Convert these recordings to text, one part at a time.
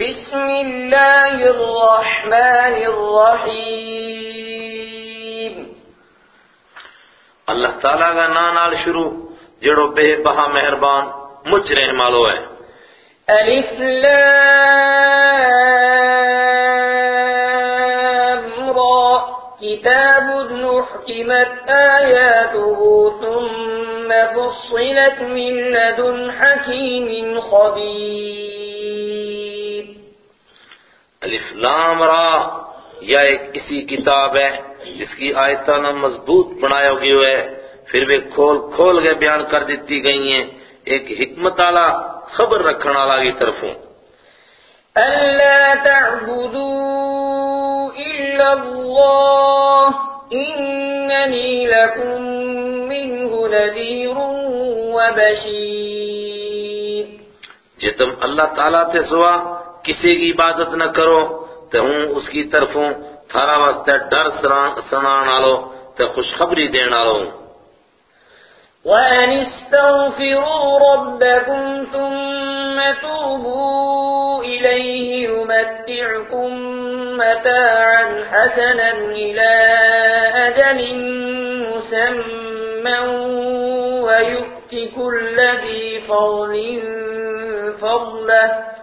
بسم الله الرحمن الرحيم. اللہ تعالیٰ کا نا نال شروع جڑو بے بہا مہربان مجھ رہن مالو ہے ألف لام را كتاب أحكمت آياته ثم فصلت من لدن حكيم خبير. الف لام را یا ایک اسی کتاب ہے جس کی آیتاں مضبوط بنایا گئی ہے پھر وہ کھول کھول کے بیان کر دیتی گئی ہیں ایک حکمت والا خبر رکھنے والا کی طرفوں ألا تعبدوا إلا الله إنني لكم منه نذير وبشير۔ جے تم اللہ تعالیٰ تے سوا کسی کی عبادت نہ کرو، تے ہوں اس کی طرفوں تھارا واسطے ڈر سنان آلو، تے خوشخبری دین آلو۔ ہوں وأن استغفروا ربكم ثم توبوا إليه يمتعكم متاعا حسنا إلى أجل مسمى ويؤت كل ذي فضل فضله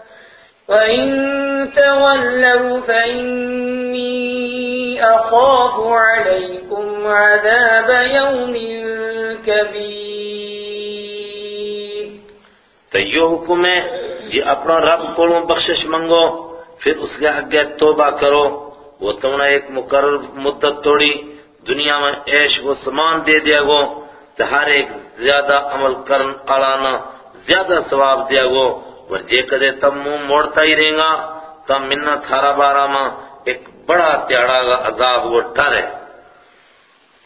وإن تولوا فإني أخاف عليكم عذاب يوم كبير تو یہ حکم ہے جی اپنا رب کو بخشش منگو، پھر اس کے آگے توبہ کرو۔ وہ تم نے ایک مقرر مدت توڑی، دنیا میں عیش و سامان دے دیا گو۔ تو ہر ایک زیادہ عمل کرن آلانا زیادہ ثواب دیا گو۔ اور جے کدے تم منہ موڑتا ہی رہیں گا تم منہ تھارا بارہ ماں ایک بڑا تیڑا گا عذاب وہ ٹر ہے۔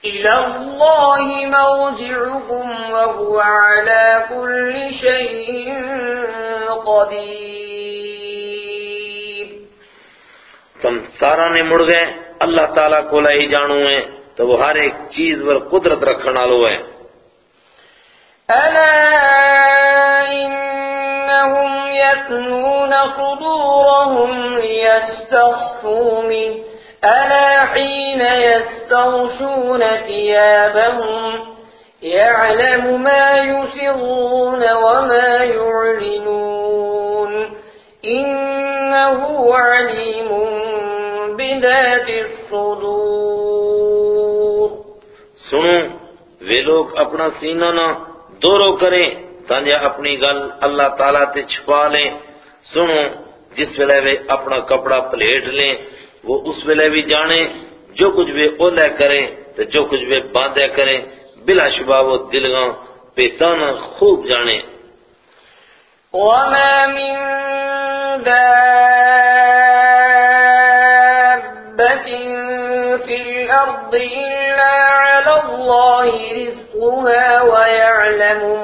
إلى الله مرجعكم وهو على كل شيء قدير۔ تم سارا نے مڑ گئے اللہ تعالیٰ کو لہی جانو ہے تو وہ ہر ایک چیز پر قدرت رکھنا لو ہے ألا يثنون صدورهم ليستخفوا منه. ألا حين يستغشون ثيابهم يعلم ما يسرون وما يعلنون. إنه عليم بذات الصدور. سنو اپنا سینہ نہ دورو کریں۔ تانجے اپنی گل اللہ تعالیٰ تے چھپا لیں۔ سنو، جس ویلے وہ اپنا کپڑا پلیٹ لیں، وہ اس ویلے بھی جانے، جو کچھ بھی اولے کریں تو جو کچھ بھی باندھے کریں۔ بلا شبہ وہ دلگاں پیتانا خوب جانے۔ وما من دابة في الأرض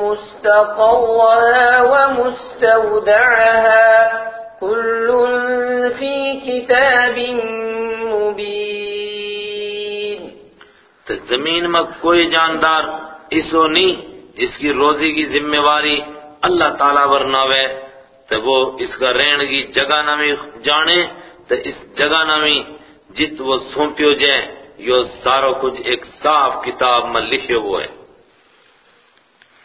مستقرها ومستودعها كل في كتاب مبين. تو زمین میں کوئی جاندار اسو نہیں جس کی روزی کی ذمہ واری اللہ تعالیٰ ورناوے تو وہ اس کا رہن کی جگہ نمی جانے، تو اس جگہ نمی جت وہ سونپیو جائے یہ سارو کچھ ایک صاف کتاب میں لکھے ہوئے۔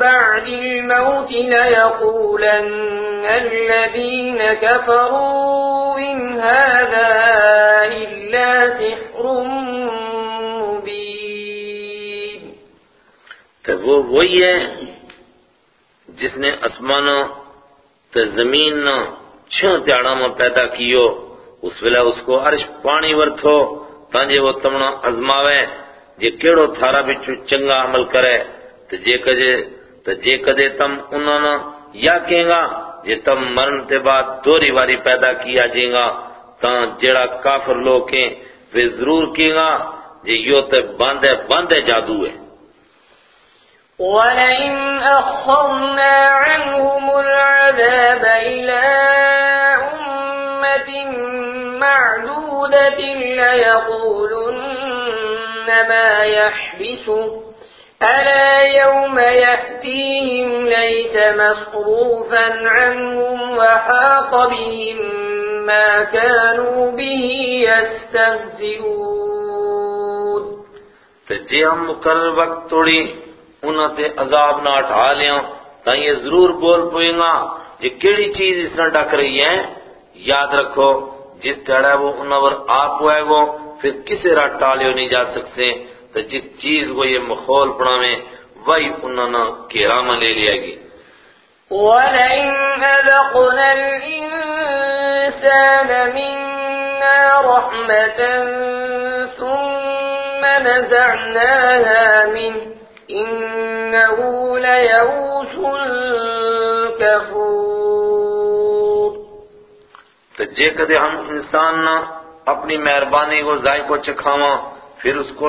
بعد الموت ليقولن الذين كفروا إن هذا إلا سحر مبين. تو وہ وہی ہے جس نے اسمانوں تو زمین نہ چھو دیاڑا میں پیدا کیو، اس ویلے اس کو عرش پانی ورتھو تانجے وہ تمنا ازماوے جے کیڑو تھارا بچو چنگا عمل کرے تو جے کجے تو جے کدے تم انہوں نے یا کہیں گا جے تم مرن تے بعد دوری واری پیدا کیا جائیں گا، تاں جیڑا کافر لوگ ہیں وہ ضرور کی گا جی یو تے باندھے باندھے جادو ہے۔ وَلَئِنْ أَخَّرْنَا عَنْهُمُ الْعَذَابَ إِلَىٰ أُمَّةٍ مَّعْدُودَةٍ لَّيَقُولُنَّ مَا يَحْبِسُهُ أَلَا يَوْمَ يَأْتِيهِمْ لَيْسَ مَصْرُوفًا عَنْهُمْ وَحَاقَ بِهِم مَّا كَانُوا بِهِ يَسْتَهْزِئُونَ. تے جی ہم مقرر وقت توڑی، انہاں تے عذاب نہ اٹھا لیاں، تاں یہ ضرور بول پوئیں گا یہ کیڑی چیز اس نے ڈک رہی ہے؟ یاد رکھو، جس تڑا وہ انہاں ور آپ ہوئے گو، پھر کسے راہ ٹالیو نہیں جا سکتے۔ تو جس چیز کو یہ مخول پڑا میں وہی انہوں نے کیرامہ لے لیا گی وَلَئِنْ أَذَقْنَا الْإِنسَانَ مِنَّا رَحْمَةً ثُمَّ نَزَعْنَاهَا مِنْهُ إِنَّهُ لَيَئُوسٌ كَفُورٌ۔ تو جے کدے ہم انسان نہ اپنی مہربانی کو ذائقہ چکھاواں پھر اس کو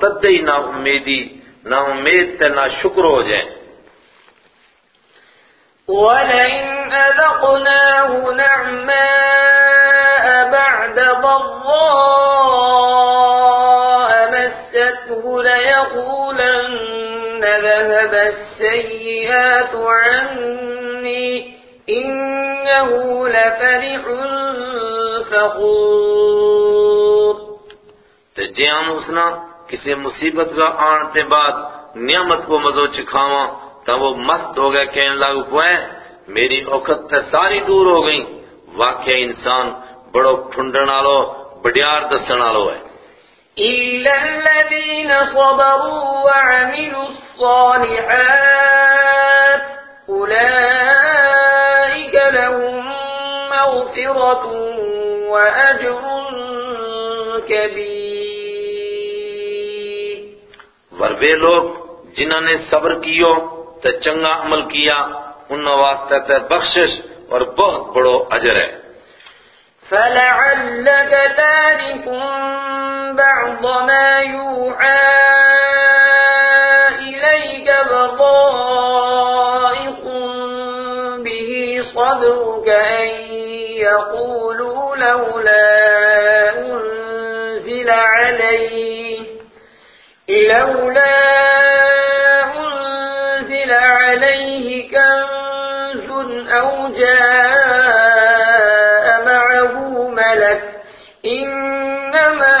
تدہی نا امیدی نا امید تے نا شکر ہو جائیں ولئن أذقناه نعماء بعد ضراء مسته ليقولن ذهب السيئات عني إنه لفرح فخور تے جے ہم اسنا کسی مصیبت کا آنتے بعد نعمت کو مزو چکھاواں تا وہ مست ہو گئے کہنے لگو پوئے میری اوقت تے ساری دور ہو گئی واقعہ انسان بڑو پھنڈن آلو بڑیار دسن آلو ہے۔ إِلَّا الَّذِينَ صَبَرُوا وَعَمِلُوا الصَّالِحَاتِ أُولَئِكَ لَهُم مَّغْفِرَةٌ وَأَجْرٌ كَبِيرٌ۔ ور وہ لوگ جنہوں نے صبر کیو تے چنگا عمل کیا ان واسطے تے بخشش اور بہت بڑو اجر ہے۔ فَلَعَلَّكَ تَارِكٌ بَعْضَ مَا يُوحَىٰ إِلَيْكَ وَضَائِقٌ بِهِ صَدْرُكَ أَن يَقُولُوا لَوْلَا أُنزِلَ عَلَيْهِ لولا أنزل عليه كنز أو جاء معه ملك إنما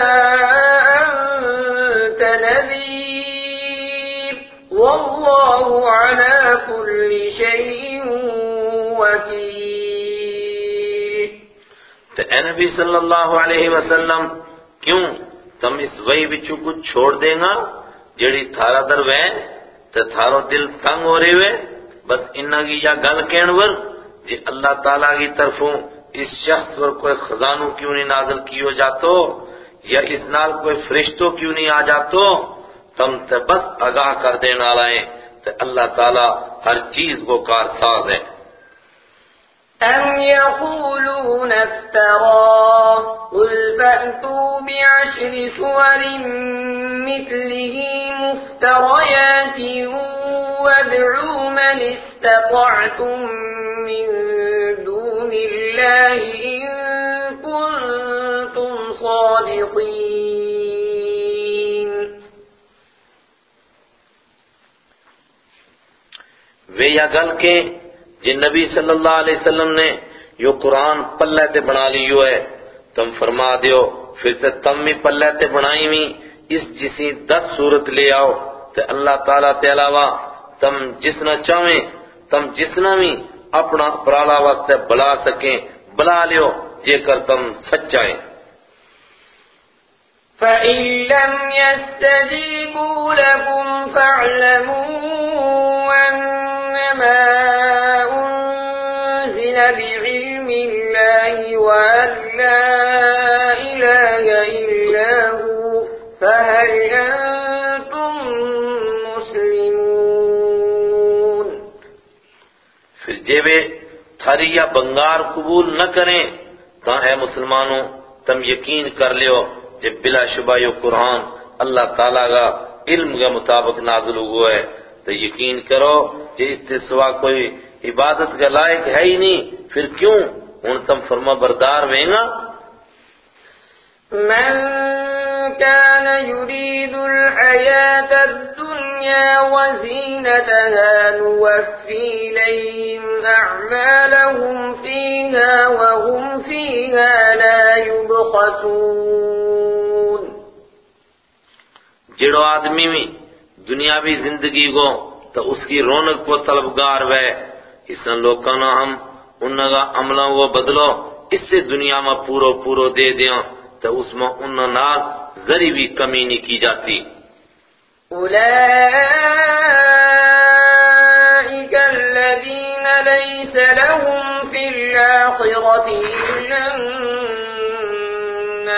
أنت نذير والله على كل شيء وكيل. نبی صلی اللہ علیہ وسلم کیوں تم اس وحی بچو کچھ چھوڑ دیں گا جڑی تھارا در وے، تے تھارو دل تنگ ہو رہے ہوئے بس انہا کی یا گل کہن ور جی اللہ تعالیٰ کی طرفوں اس شخص پر کوئی خزانوں کیوں نہیں نازل کیو جاتو، یا اس نال کوئی فرشتوں کیوں نہیں آ جاتو، تم تے بس آگاہ کر دینا لائیں تے اللہ تعالیٰ ہر چیز کو کارساز ہے۔ أم يقولون افتراه قل فأتوا بعشر سور مثله مفتريات وادعوا من استطعتم من دون الله إن كنتم صادقين گل کے جن نبی صلی اللہ علیہ وسلم نے یہ قرآن پلے تے بنا لیو ہے، تم فرما دیو، پھر تے تم بھی پلے تے بنائی ہوئی اس جسی دس صورت لے آؤ۔ تے اللہ تعالیٰ تے علاوہ تم جسنا چاہیں، تم جسنا بھی اپنا پرالا واسطے بلا سکیں، بلا لیو جے کر تم سچائیں فَإِن لَّمْ يَسْتَجِيبُوا لَكُمْ فَاعْلَمُوا أَنَّمَا اللَّهِ وَأَن لَّا إِلَٰهَ إِلَّا هُوَ، فَهَلْ أَنتُم مُّسْلِمُونَ؟ پھر جے وہ تھاری یا بنگار قبول نہ کریں تو اے مسلمانوں تم یقین کر لیو جب بلا شبہ یہ قرآن اللہ تعالیٰ کا علم کے مطابق نازل ہوا ہے۔ تو یقین کرو کہ اس سے سوا کوئی عبادت کے لائق ہے ہی نہیں، پھر کیوں؟ ہن تم فرما بردار ویں گا من كان يريد الحياة الدنيا وزينتها نوفي إليهم أعمالهم فيها وهم فيها لا يبخسون جڑو آدمی میں دنیاوی زندگی کو تو اس کی رونق کو طلبگار وے اس لوکاں نہ ہم ان کا عملوں وہ بدلو، اس سے دنیا میں پورو پورو دے دیاں، تو اس میں ان نال ذری بھی کمی نہیں کی جاتی۔ أولئك الذين ليس لهم في الآخرة إلا النار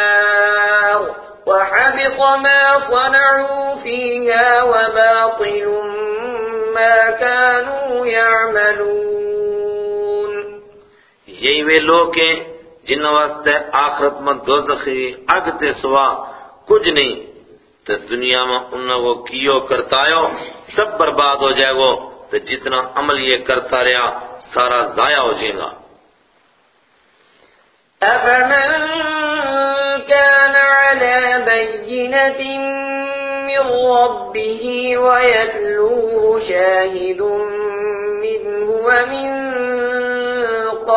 وحبط ما صنعوا فيها وباطل ما كانوا يعملون یہی وہ لوگ ہیں جن واسطے آخرت میں دوزخی اگتے سوا کچھ نہیں۔ تو دنیا میں انہوں کو کیو کرتایو سب برباد ہو جائے گو۔ تو جتنا عمل یہ کرتا رہا، سارا ضائع ہو جائے گا۔ أفمن كان على بينة من ربه ويتلوه شاهد منه ومن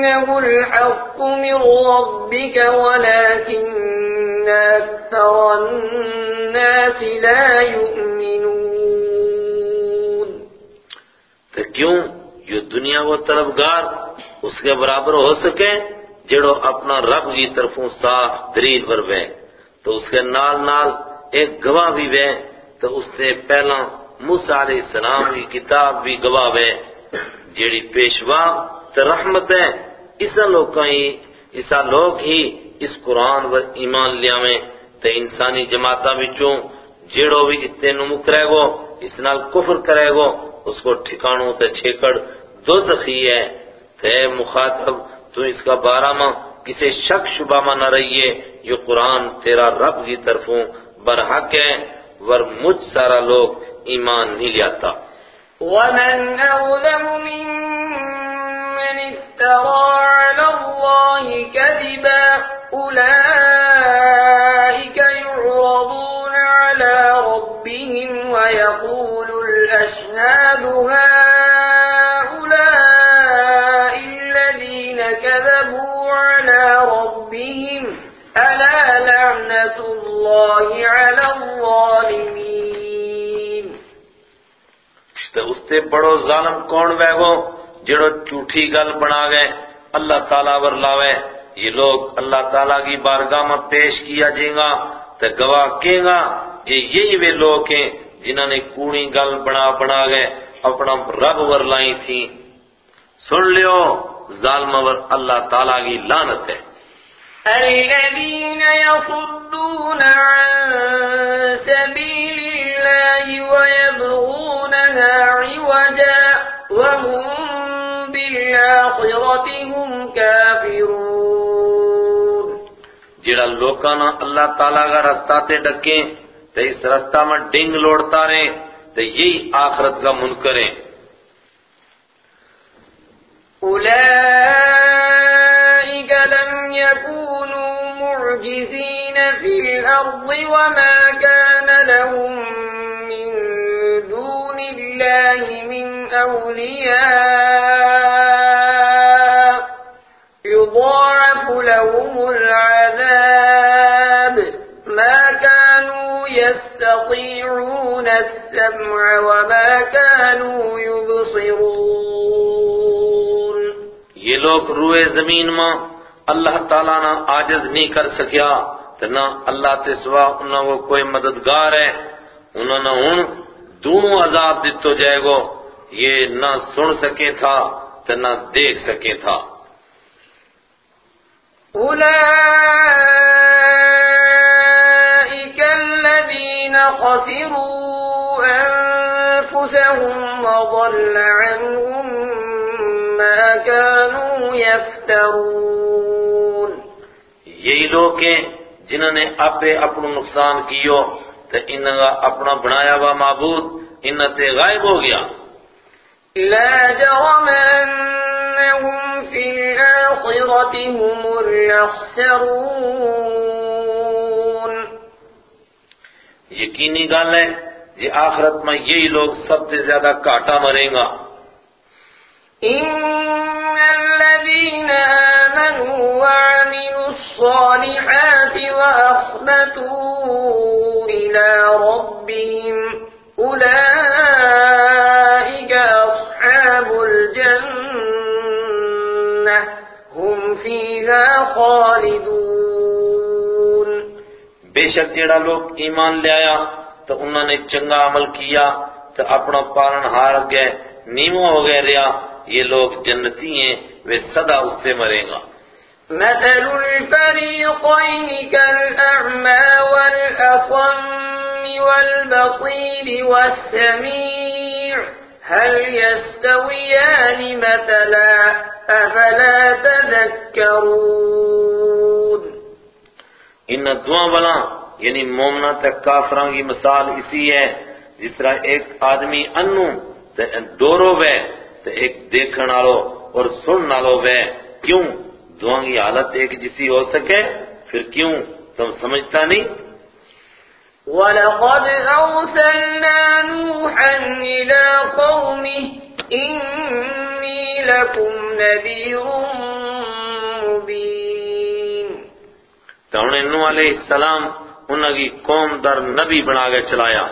إنه الحق من ربك ولكن أكثر الناس لا يؤمنون. تو کیوں جو دنیا وہ طلبگار اس کے برابر ہو سکے جڑو اپنا رب کی طرفوں صاف دلیل پر بے تو اس کے نال نال ایک گواہ بھی بے تو اس سے پہلا موسیٰ علیہ السلام کی کتاب بھی گواہ بے جیڑی پیشوا تو رحمت ہے اسا لوگ ہی اسا لوگ ہی اس قرآن پر ایمان لیا میں تو انسانی جماعتاں بچوں جیڑو بھی اس تے نمکرے گو، اس نال کفر کرے گو، اس کو ٹھکانوں تے چھیکڑ دو زخی ہے۔ تے مخاطب، تو اس کا بارہ ماں کسی شک شبہ میں نہ رہیے، یہ قرآن تیرا رب کی طرفوں برحق ہے، ور مجھ سارا لوگ ایمان نہیں لیاتا۔ ومن أظلم ممن افترى على الله كذبا. أولئك يعرضون على ربهم ويقول الأشهاد هؤلاء الذين كذبوا على ربهم. ألا لعنة الله على الظالمين. ظالم کون بے گو جڑو چوٹھی گل بنا گئے، اللہ تعالیٰ ور لاوے۔ یہ لوگ اللہ تعالیٰ کی بارگاہ میں پیش کیا جائیں گا تو گواہ کہیں گا کہ یہی وہ لوگ ہیں جنہوں نے کوڑی گل بنا بنا گئے، اپنا رب ور لائی تھی۔ سن لیو، ظالم ور اللہ تعالیٰ کی لانت ہے۔ الذين يصدون عن سبيل الله ويبغونها عوجا وهم بالآخرة هم كافرون۔ جڑا لوکاں نا اللہ تعالیٰ کا رستہ تے ڈکے تو اس رستہ میں ڈنگ لوڑتا رہے تو یہی آخرت کا منکر ہے۔ أولئك لم يكونوا معجزين في الأرض وما كان لهم من دون الله من أولياء لهم العذاب ما كانوا يستطيعون السمع وما كانوا يبصرون. یہ لوگ روئے زمین ماں اللہ تعالیٰ نہ آجز نہیں کر سکیا تو نہ اللہ تے سوا انہوں کو کوئی مددگار ہے انہوں نے ہن دونوں عذاب دیتو جائے گو، یہ نہ سن سکے تھا تو نہ دیکھ سکے تھا۔ أولئك الذين خسروا أنفسهم وضل عنهم ما كانوا يفترون یہی لوگ ہیں جنہوں نے اپنے اپنا نقصان کیو تو انہوں کا اپنا بنایا ہوا معبود انہوں تے غائب ہو گیا۔ لا جرم أنهم في الآخرة هم الأخسرون یقینی گل ہے جی آخرت میں یہی لوگ سب سے زیادہ کاٹا مریں گا۔ إن الذين آمنوا وعملوا الصالحات وأخبتوا إلى ربهم أولئك فيها خالدون۔ بے شک جیڑا لوگ ایمان لے آیا تو انہوں نے چنگا عمل کیا تو اپنا پالن ہار گئے نیمو ہو گئے ریا یہ لوگ جنتی ہیں وہ سدا اس سے مریں گا۔ مثل الفريقين كالأعمى والأصم والبصير والسميع هل يستويان مثلا؟ أفلا تذكرون؟ ان دعا والا یعنی مومنا تک کافراں کی مثال اسی ہے جس طرح ایک آدمی انو تے دورو وے تے ایک دیکھن آلو اور سن آلو وے۔ کیوں؟ دعا کی حالت ایک جیسی ہو سکے پھر کیوں؟ تم سمجھتا نہیں؟ ولقد أرسلنا نوحا إلى قومه إني لكم نذير مبين تو انہیں نو علیہ السلام انہوں کی قوم در نبی بنا کے چلایا۔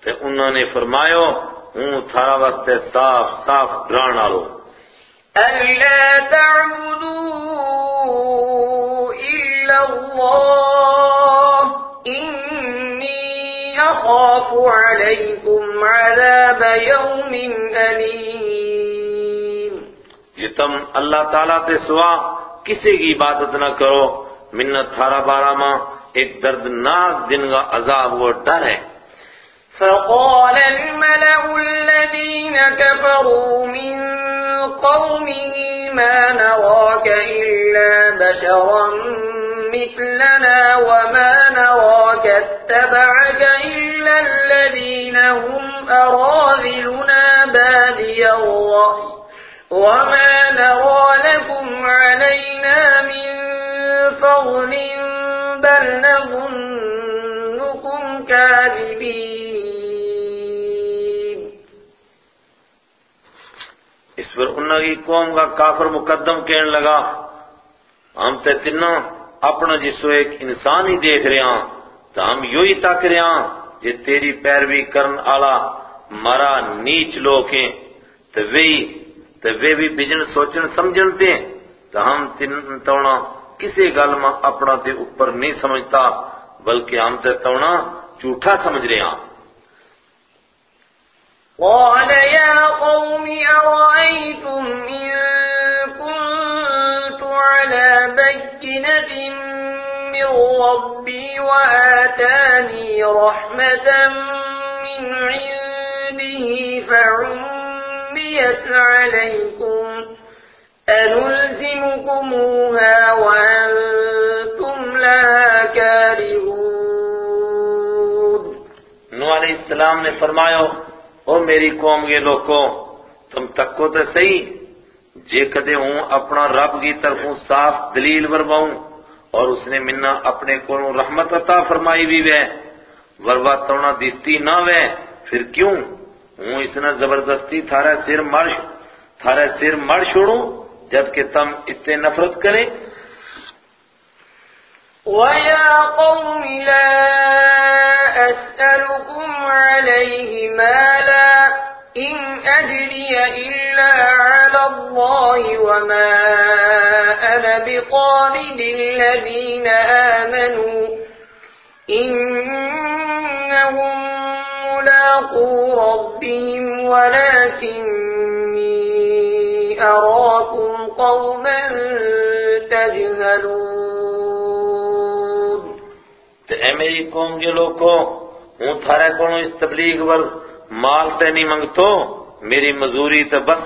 تو انہوں نے فرمایو ہوں تھارا واسطے صاف صاف ڈران آلو۔ ألا تعبدوا إلا الله إني أخاف عليكم عذاب يوم أليم یہ تم اللہ تعالیٰ تے سوا کسی کی عبادت نہ کرو۔ منت تھارا بارہ ماں، ایک دردناک دن کا عذاب وہ ڈر ہے۔ فقال الملأ الذين كفروا من قومه ما نراك إلا بشرا مثلنا وما نراك اتبعك إلا الذين هم أراذلنا بادي الرأي۔ وما نرى لكم علينا من فضل بل نظنكم كاذبين اس پر انہوں کی قوم کا کافر مقدم کہنے لگا، ہم تے تنوں اپنا جسو ایک انسان ہی دیکھ رہے ہیں تو ہم یوں ہی تک رہے ہیں جے تیری پیروی کرن آلا مرا نیچ لوگ ہیں تو وہی تو وہ بھی بجن سوچن سمجھنتے ہیں تو ہم تن تونا کسی گل میں اپنا تے اوپر نہیں سمجھتا، بلکہ ہم تے تونا جھوٹا سمجھ رہے ہیں قال يا قوم، أرأيتم إن كنت على بينة من ربي وآتاني رحمة من عنده فعمت فعميت عليكم أنلزمكموها وأنتم لها كارهون نو علیہ السلام نے فرمایا، او میری قوم کے لوگوں، تم تکو تو صحیح، جے کدے ہوں اپنا رب کی طرفوں صاف دلیل ورواؤں اور اس نے منا اپنے کو رحمت عطا فرمائی بھی وے۔ وروا تونا دیستی نہ وے، پھر کیوں؟ ہوں اس زبردستی، تھارا سر مر تھارا سر مر چھوڑوں جبکہ تم اس سے نفرت کریں۔ ويا قوم لا أسألكم عليه مالا إن أجري إلا على الله الله وما أنا بطارد الذين آمنوا إنهم ملاقو ربهم ولكني أراكم قوما تجهلون تے اے میری قوم کے لوگوں ہوں تھارے کونو اس تبلیغ ور مال تے نہیں منگتو، میری مزوری تے بس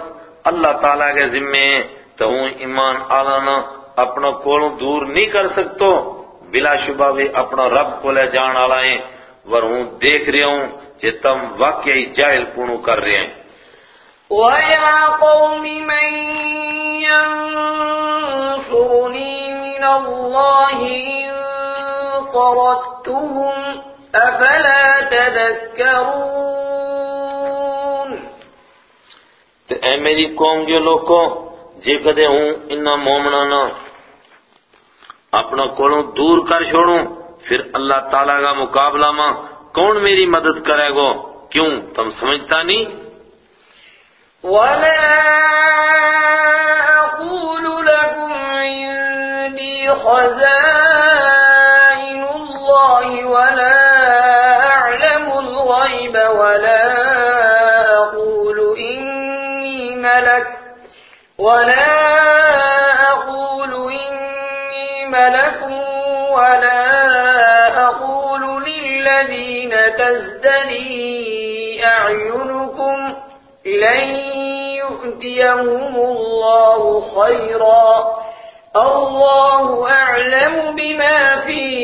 اللہ تعالیٰ کے ذمے ہیں تو ہوں ایمان آلانا اپنا کولوں دور نہیں کر سکتو، بلا شبہ بھی اپنا رب کو لے جان آلا ہیں، ور ہوں دیکھ رہا ہوں کہ تم واقعی جاہل پونو کر رہے ہیں۔ وَيَا قَوْمِ مَن يَنصُرُنِي مِنَ اللَّهِ إِن طَرَدتُّهُمْ أَفَلَا تَذَكَّرُونَ۔ تے اے میری قوم جو لوگوں جے کدے ہوں انہا مومنانا اپنا کولوں دور کر چھوڑوں پھر اللہ تعالیٰ کا مقابلہ ماں کون میری مدد کرے گو کیوں؟ تم سمجھتا نہیں؟ وَلَا أَقُولُ لَكُمْ عِندِي خَزَائِنُ اللَّهِ وَلَا أَعْلَمُ الْغَيْبَ وَلَا أَقُولُ إِنِّي مَلَكٌ وَلَا أَقُولُ إِنِّي مَلَكٌ وَلَا لِلَّذِينَ تَزْدَرِي أَعْيُنُكُمْ لن يؤتيهم الله خيرا. الله أعلم بما في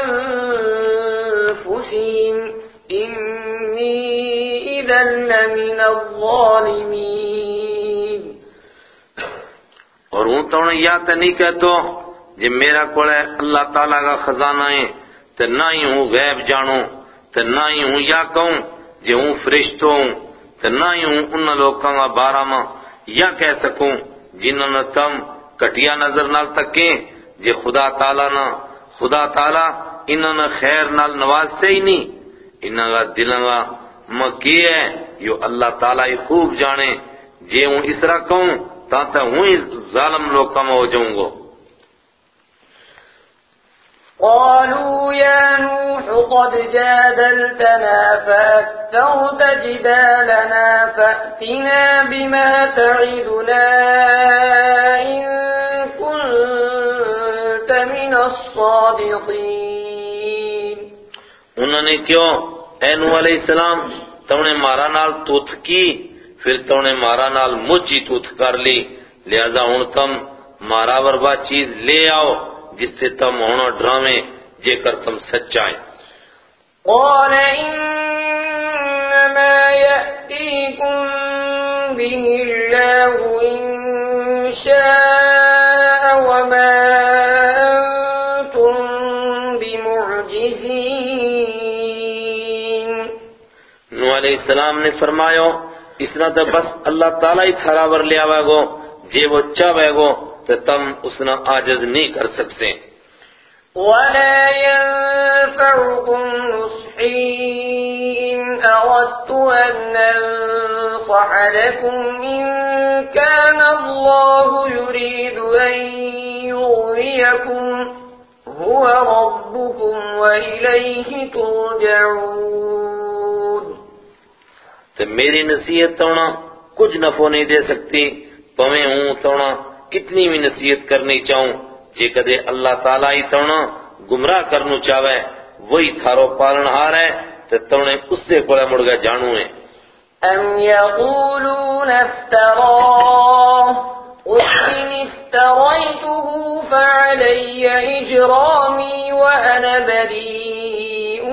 أنفسهم. إني إذا لمن الظالمين. اور ہوں تو یا تے نہیں کہتو جے جی میرا کولے اللہ تعالیٰ کا خزانہ ہے تے نہ ہی ہوں غیب جانوں۔ تے نہ ہی ہوں یا کہوں جے ہوں فرشتوں ہوں، تے نہ ہی ہوں ان لوکاں کا بارہ ماں یا کہہ سکوں جنہوں نے تم کٹیا نظر نال تکیں جے خدا تعالیٰ نہ خدا تعالیٰ انہوں نے خیر نال نوازتے ہی نہیں۔ انہوں کا دلوں کا مکی ہے، یو اللہ تعالیٰ ہی خوب جانے۔ جے ہوں اس طرح کہوں، تاں ہوں ہی ظالم لوکاں میں ہو جاؤں گو قالوا يا نوح قد جادلتنا فأكثرت جدالنا فأتنا بما تعدنا إن كنت من الصادقين. انہوں نے کیوں؟ اے نوح علیہ السلام تو نے مارا نال توت کی، پھر تو نے مارا نال مجھی توت کر لی، لہذا ہن تم مارا وربا چیز لے آؤ۔ جس سے تم ہونا ڈرامے جے کر تم سچائیں۔ قال إنما يأتيكم به الله إن شاء وما أنتم بمعجزين نوح علیہ السلام نے فرمایا اس نہ بس اللہ تعالیٰ ہی تھارا ور لے آوے گو جے وہ چاہے گو تو تم اس نہ عاجز نہیں کر سکتے۔ ولا ينفعكم نصحي إن أردت أن أنصح لكم إن كان الله يريد أن يغويكم هو ربكم وإليه ترجعون۔ تو میری نصیحت تونا کچھ نفع نہیں دے سکتی پمیں ہوں تونا کتنی بھی نصیحت کرنی چاہوں جے کدے اللہ تعالیٰ ہی تونا گمراہ کرنو چاہے وہی تھارو پالن ہار ہے تو تونے اس سے کوڑا مڑ گیا جانو ہے أم يقولون افتراه قل إن افتريته فعلي إجرامي وأنا بريء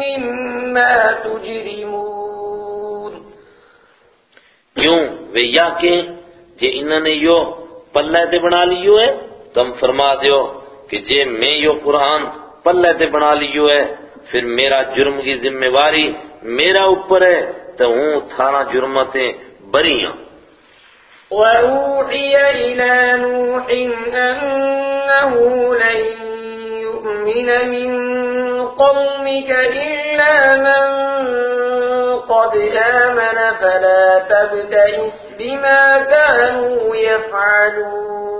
مما تجرمون۔ کیوں وہ یا کہ جے انہوں نے یو پلے تے بنا لیو ہے تم فرما دیو کہ جے میں یو قرآن پلے تے بنا لیو ہے، پھر میرا جرم کی ذمہ واری میرا اوپر ہے، تو ہوں تھارا جرمتیں بری ہوں وأوحي إلى نوح أنه لن يؤمن من قومك إلا من قد آمن فلا تبتئس بما كانوا يفعلون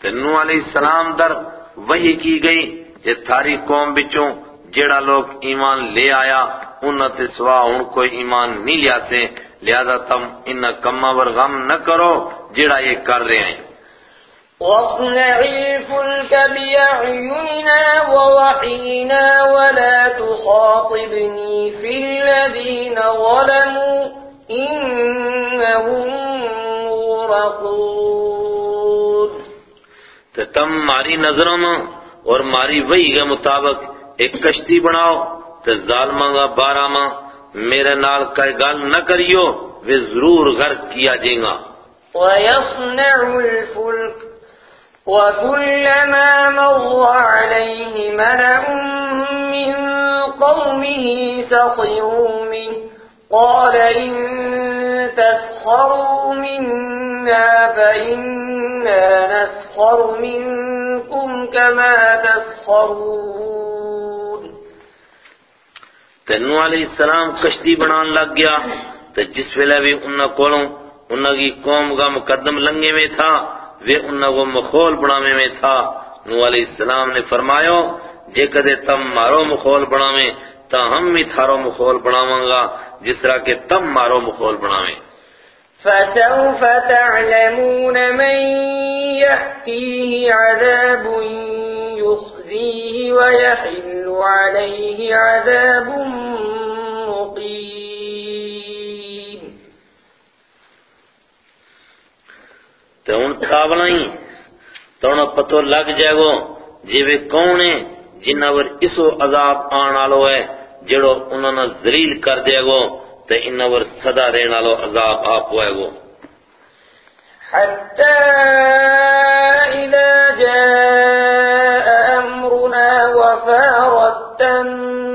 تے نوح علیہ السلام در وحی کی گئی کہ تھاری قوم بچوں جیڑا لوگ ایمان لے آیا، انہاں تے سوا ان کوئی ایمان نہیں لیا سے، لہذا تم ان کما ور غم نہ کرو جیڑا یہ کر رہے ہیں۔ واصنع الفلك بأعيننا ووحينا ولا تخاطبني في الذين ظلموا إنهم مغرقون. تو تم ماری نظروں میں اور ماری وحی کے مطابق ایک کشتی بناؤ تو ظالمہ گا بارہ ماں میرے نال کا گل نہ کریو وہ ضرور غرق کیا جائے گا۔ ويصنع الفلك وكلما مر عليه ملأ من قومه سخروا منه قال إن تسخروا منا فإنا نسخر منكم كما تسخرون تنو علیہ السلام کشتی بنان لگ گیا تو جس ویلے بھی انہاں کولوں انہاں کی قوم کا مقدم لنگے میں تھا وہ انہاں کو مخول بناوے میں تھا۔ نو علیہ السلام نے فرمایا، جے کدے تم مارو مخول بناویں تا ہم بھی تھارو مخول بناواں گا، جس طرح کہ تم مارو مخول بناویں فسوف تعلمون من يأتيه عذاب يخزيه ويحل عليه عذاب تو ان کابلائیں تو انہوں پتو لگ جائے گو۔ جی وہ کون ہیں جنہ ور اسو عذاب آن آلو ہے، جڑو انہوں نے ذلیل کر دے گو تو انہوں ور صدا رہن آلو، عذاب آپ ہوئے گو۔ حتى إذا جاء أمرنا وفارت النور،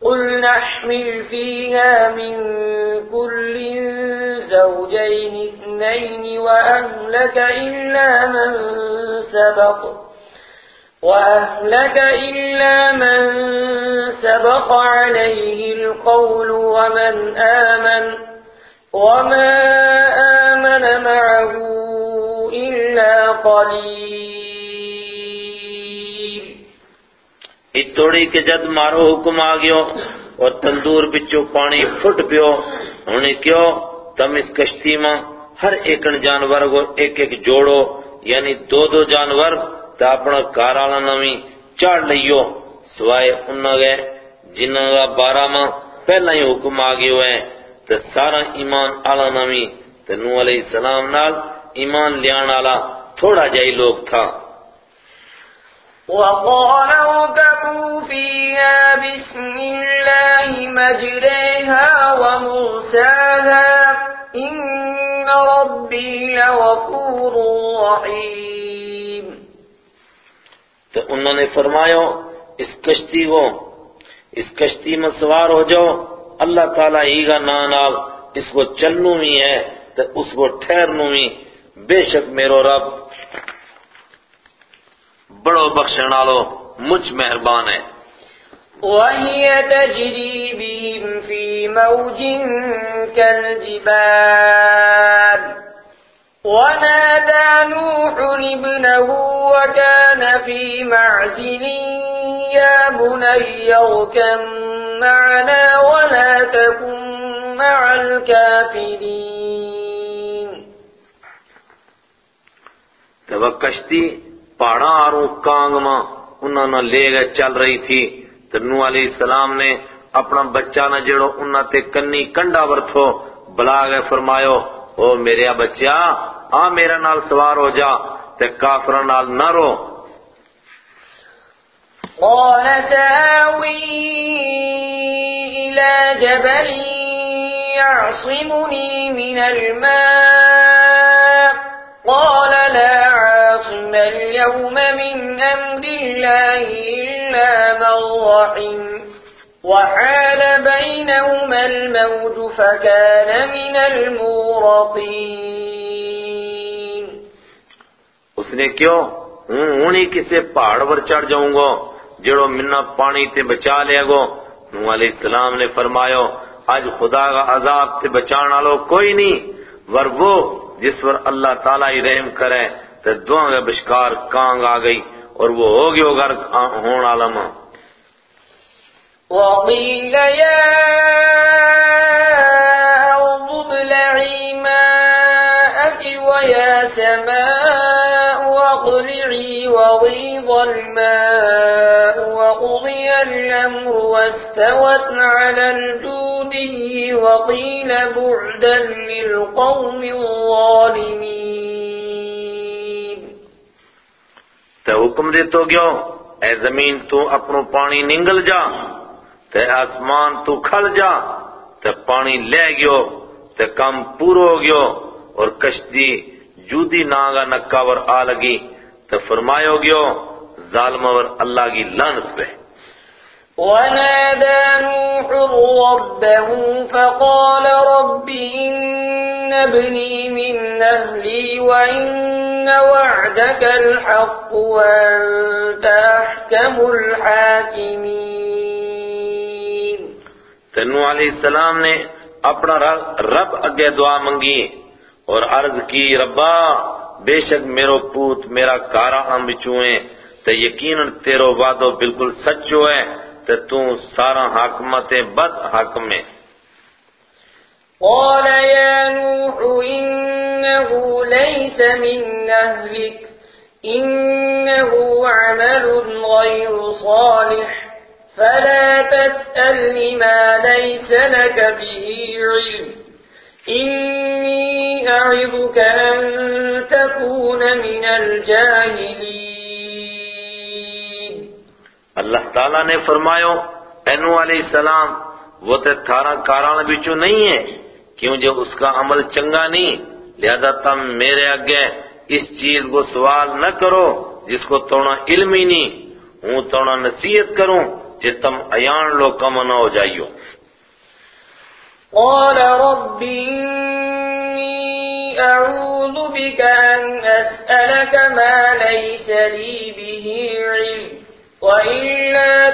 قل نحمل فيها من كل زوجين اثنين وأهلك إلا من سبق وأهلك إلا من سبق عليه القول ومن آمن وما آمن معه إلا قليل. اتوڑی کے جد مارو حکم آ اور تندور بچو پانی پھٹ پیو انہیں کیوں تم اس کشتی میں ہر ایکن جانور کو ایک ایک جوڑو یعنی دو دو جانور، تا اپنا کارالا نمی چاڑ لئیو سوائے انہوں گئے جنہوں کا بارہ ماں پہلا ہی حکم آ ہوئے تو سارا ایمان آلا نمی تو نو علیہ السلام نال ایمان لیان آلا تھوڑا جائی لوگ تھا۔ وقال اركبوا فيها بسم الله مجريها ومرساها ربي لغفور رحيم تو انہوں نے فرمایا اس کشتی کو اس کشتی میں سوار ہو جاؤ اللہ تعالیٰ ہی گا نانال اس کو چلنو ہی ہے تو اس کو ٹھہرنو ہی۔ بے شک میرو رب بڑو بخشن آلو مجھ مہربان ہے۔ وهي تجري بهم في موج كالجبال۔ ونادى نوح ابنه وكان في معزل، يا بني اركب معنا ولا تكن مع الكافرين. تو کشتی پہاڑاں آروں کانگ ماں انہوں نے لے گئے چل رہی تھی۔ تو نو علیہ السلام نے اپنا بچہ نہ جڑو انہوں تے کنی کنڈا ورتھو، بلا گئے فرمایو، او میرے بچہ آ میرے نال سوار ہو جا تے کافروں نال نہ رو قال سآوي إلى جبل يعصمني من الماء. قال لا عاصم اليوم من أمر الله إلا من رحم. وحال بينهما الموج فكان من المورقين اس نے کیوں؟ ہوں، ہونی کسے پہاڑ پر چڑھ جاؤں گا جڑو منا پانی تے بچا لے گو۔ نو علیہ السلام نے فرمایا، آج خدا کا عذاب تے بچان والو کوئی نہیں۔ ور وہ جس پر اللہ تعالیٰ ہی رحم کرے، تے دعا کے بشکار کانگ آ گئی، اور وہ ہو گیا غرق ہون عالم وقيل يا وغيض وقضي الأمر واستوت على الجودي وقيل بعدا للقوم الظالمين. تے حکم دیتو گیو اے زمین تو اپنو پانی ننگل جا، تے آسمان تو کھل جا، تے پانی لے گیو، تے کم پورو ہو گیو، اور کشتی جودی ناگا نکاور آ لگی۔ تے فرمایو گیو ظالمور اللہ کی لعنت پہ۔ ونادى نوح ربه فقال رب إن ابني من أهلي وإن وعدك الحق وأنت أحكم الحاكمين۔ تنو علیہ السلام نے اپنا رب اگے دعا منگی اور عرض کی ربا بے شک میرو پوت میرا کارا ہم بچوئیں تے یقیناً تیرو وعدو بالکل سچو ہے تے تو سارا حاکمت بد حاکم ہے۔ قال يا نوح إنه ليس من أهلك إنه عمل غير صالح فلا تسأل ما ليس لك به علم إني أعظك أن تكون من الجاهلين۔ اللہ تعالیٰ نے فرماയോ اینو علیہ السلام، وہ تے تھارا کاران بچو نہیں ہے کیوں جو اس کا عمل چنگا نہیں، لہذا تم میرے اگے اس چیز کو سوال نہ کرو جس کو توڑا علم ہی نہیں، ہوں توڑا نصیحت کروں کہ تم ایان لو کم نہ ہو جائیو۔ قال رب إني أعوذ بك أن أسألك ما ليس لي به علم۔ وإلا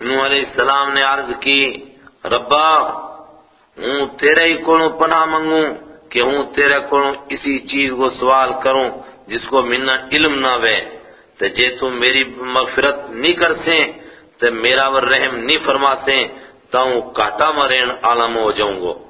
نو علیہ السلام نے عرض کی، ربا، ہوں تیرے ہی کونوں پناہ منگوں کہ ہوں تیرے کونوں اسی چیز کو سوال کروں جس کو منا علم نہ وے۔ تے جے تم میری مغفرت نہیں کر سیں تے میرا ور رحم نہیں فرما سیں تاؤں کاٹا مرین عالم ہو جاؤں گو۔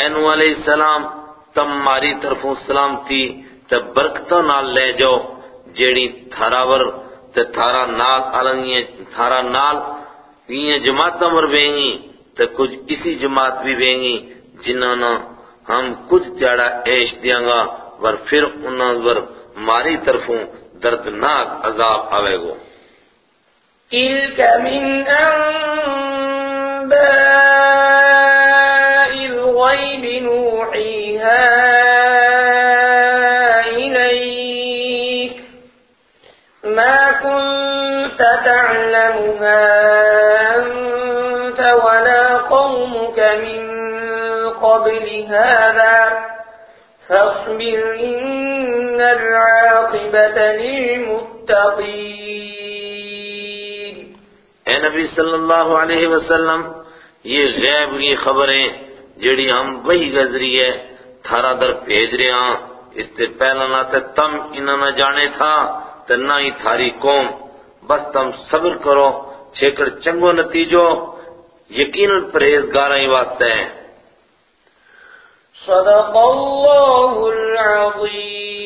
اینو علیہ السلام، تم ماری طرفوں سلامتی تے برکتوں نال لے جاؤ، جیڑی تھارا ور تے تھارا نال علنگی تھارا نال یہ جماعتاں ور بینگی تے کچھ اسی جماعت بھی بینگی جنہاں نا ہم کچھ تیاڑا عیش دیاں گا، ور پھر انہاں ور ماری طرفوں دردناک عذاب آوے گو۔ تلك من أنباء تعلمها أنت ولا قومك من قبل هذا فاصبر إن العاقبة للمتقين. اے نبی صلی اللہ علیہ وسلم، یہ غیب کی خبریں جڑی ہم وہی گزری ہے، تھارا در بھیج رہے ہاں۔ اس سے پہلا نہ تم انہاں نہ جانے تھا، تے نہ ہی تھاری قوم۔ بس تم صبر کرو، چھیکڑ چنگو نتیجو، یقیناً پرہیزگاراں ہی واسطے۔ ہیں صدق اللہ العظیم۔